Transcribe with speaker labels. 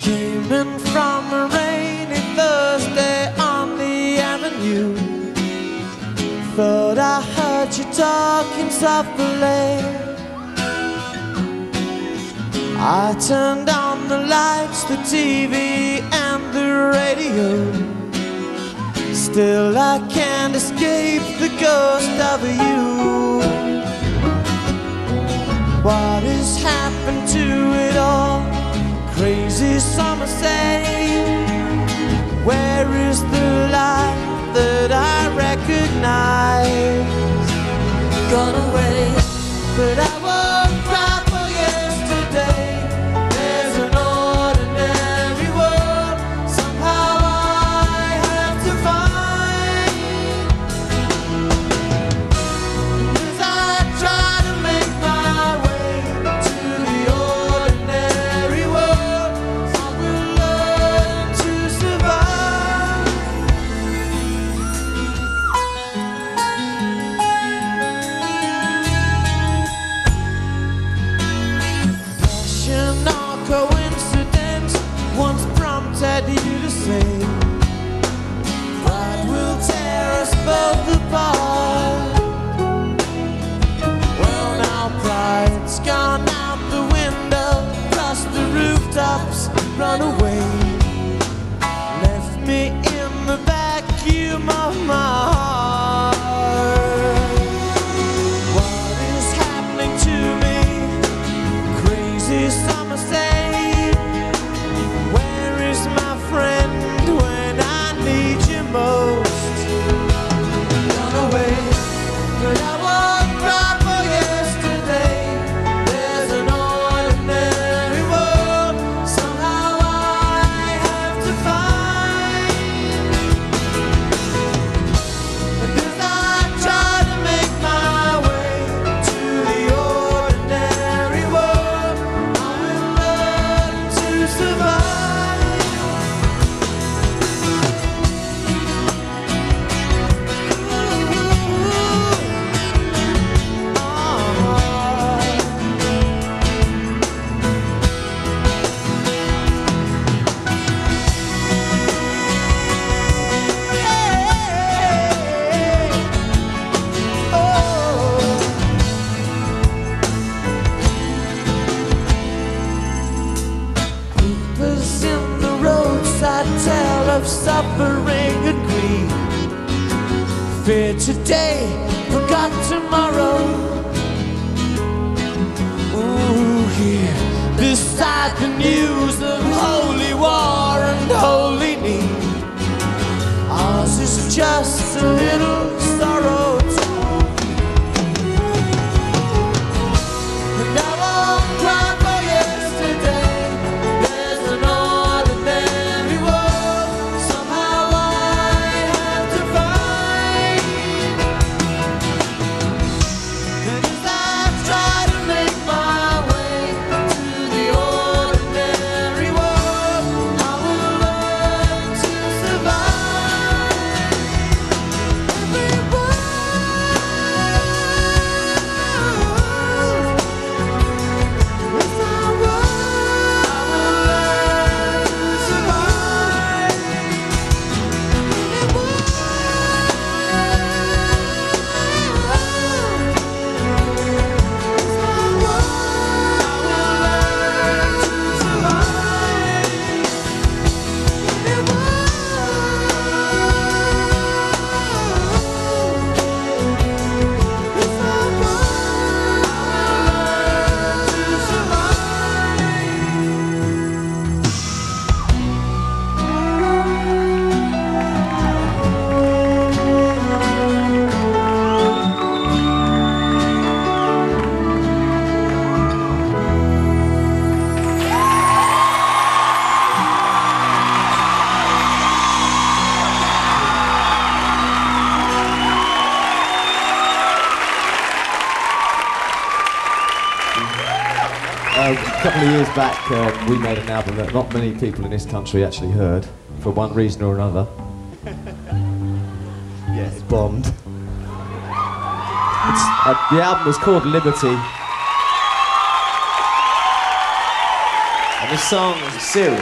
Speaker 1: Came in from a rainy Thursday on the avenue. Thought I heard you talking softly. I turned on the lights, the TV, and the radio. Still, I can't escape the ghost of you. What has happened to it all? Crazy summer say, Where is the light that I recognize? Gone away, but I prompted you to say, Pride will tear us both apart. Well, now pride's gone out the window, crossed the rooftops, run away. Tell of suffering and grief. Fear today, forgot tomorrow. Ooh, here
Speaker 2: Uh, a couple of years back, uh, we made an album that not many people in this country actually heard, for one reason or another.
Speaker 3: Yeah, it's bombed.
Speaker 2: It's, uh, the album was called Liberty. And this song is serious.